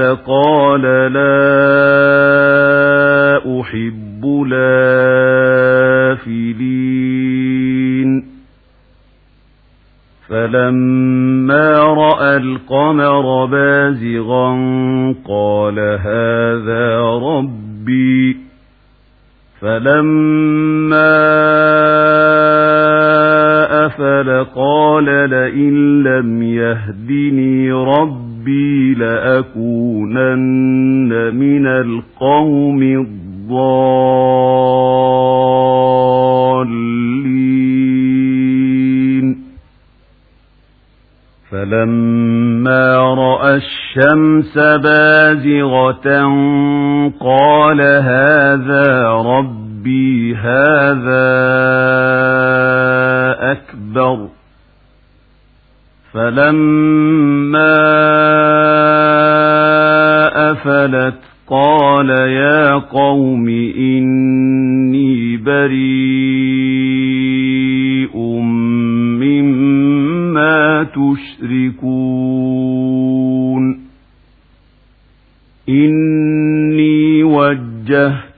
أفل قال لا أحب لافلين فلما رأى القمر بازغا قال هذا ربي. فلما أفل قال لئن لم يهدني ربي لأكونن من القوم الضالين. فلما رأى الشمس بازغة قال هذا ربي هذا أكبر. فلما أفلت قال يا قوم إني بريء مما تشركون إني وجهت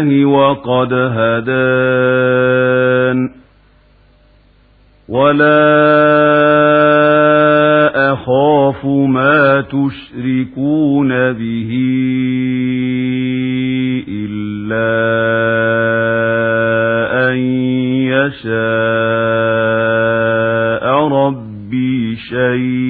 الله وقد هدان. ولا أخاف ما تشركون به إلا أن يشاء ربي شيئا.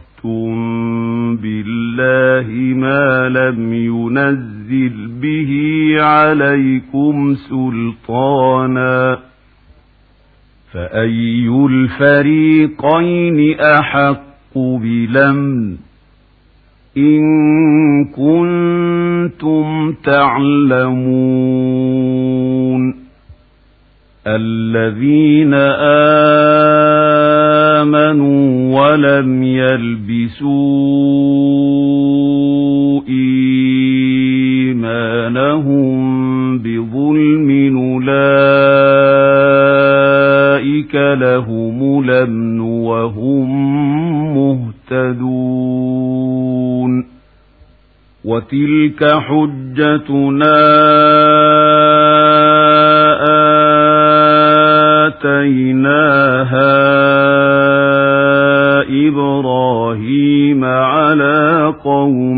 أَشْرَكْتُم بِاللَّهِ مَا لَمْ يُنَزِّلْ بِهِ عَلَيْكُمْ سُلْطَانًا فَأَيُّ الْفَرِيقَيْنِ أَحَقُّ بِالْأَمْنِ إِن كُنتُمْ تَعْلَمُونَ الَّذِينَ آمَنُوا وَلَمْ يَلْبِسُوا إِيمَانَهُم بِظُلْمٍ أُولَئِكَ لَهُمُ الْأَمْنُ وَهُم مُّهْتَدُونَ وَتِلْكَ حُجَّتُنَا آتَيْنَاهَا إِبْرَاهِيمَ عَلَى قَوْمِهِ